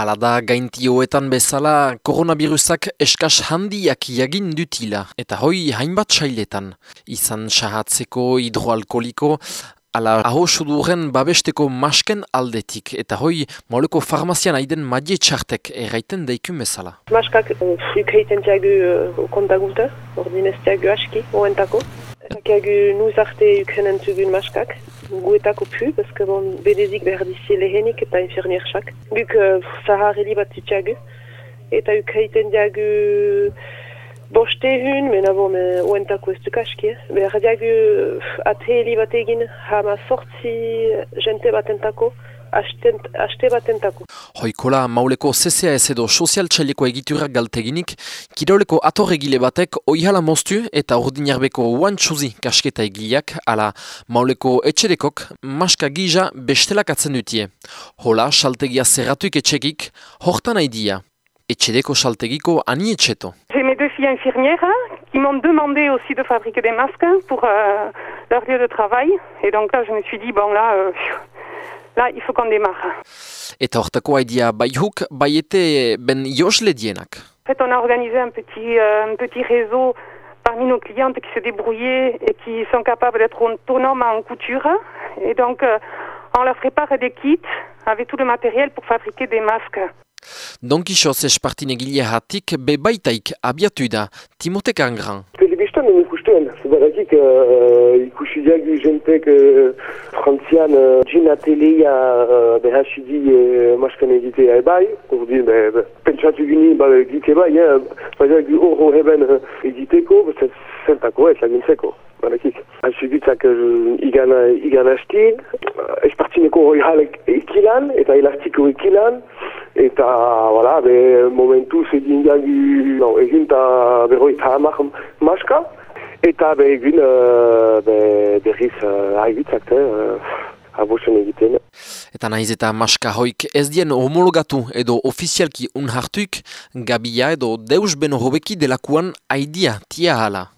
Hala da gaintioetan bezala koronavirusak eskas handiak jagin dutila eta hoi hainbat sailetan. Izan sahatzeko hidroalkoliko, ala aho suduren babesteko masken aldetik eta hoi moleko farmazian aiden madie txartek erraiten daikun bezala. Maskak ukeiten tiagu uh, kontagunta, ordinez tiagu aski, oentako. Tiagu nuz arte ukenen tugun maskak guetako pu, que bon, bedezik behar dizi lehenik eta infirmiersak. Guk uh, zaharreli bat zitzagu. Eta ukaiten diagu boste hun, mena bon, me oentako ez dukaski. Eh? Behar diagu ateli bat egin, hama sortzi jente bat entako aste batentako. Hoikola mauleko CCAS edo sozial txaileko egiturak galteginik, kiroleko atorregile batek oihala moztu eta ordinarbeko uantxuzi kasketa egileak, ala mauleko etxedekok maska gija bestelak atzen dutie. Hola, saltegia zerratuik etxekik, hortan haidia. Etxedeko saltegiko ani etxeto. J'ai mes deux filles infirmières qui m'ont demandé aussi de fabriquer des masques pour euh, leur lieu de travail. Et donc là, je me suis dit, bon là, euh, Là, il faut qu'on démarre. Eta hortako haidia bai huk, bai ete ben josle dienak. En fait, on a organisé un petit, euh, un petit réseau parmi nos clientes qui se débrouillaient et qui sont capables d'être autonomes en couture. Et donc, euh, on leur prépare des kits avec tout le matériel pour fabriquer des masques. Don Quixote espartin egile hatik be baitaik abiatu da, Timote Kangran. Telebistan non ikusten, zubaratik uh, ikusi diagu jentek uh, frantzian uh, Gina Teleia uh, behasidi uh, maskan egitea ebai, urdin be, be, pentsatu gini ba, egite bai, eh, ba, horro heben uh, egiteko, zentako ez lagintzeko. Barakik. Alzubitzak uh, igan, igan hastin, uh, espartineko hori halek ekilan, eta elastiko ekilan, eta, voilà, be, momentu egin jagi, no, egin eta berroi eta hamar maska, eta be, egin uh, be, berriz uh, haibitzak, uh, abosen egiten. Eta nahiz eta maska hoik ez dien homologatu edo ofizialki unhartuik, gabia edo deus beno hobeki delakuan aidia tia hala.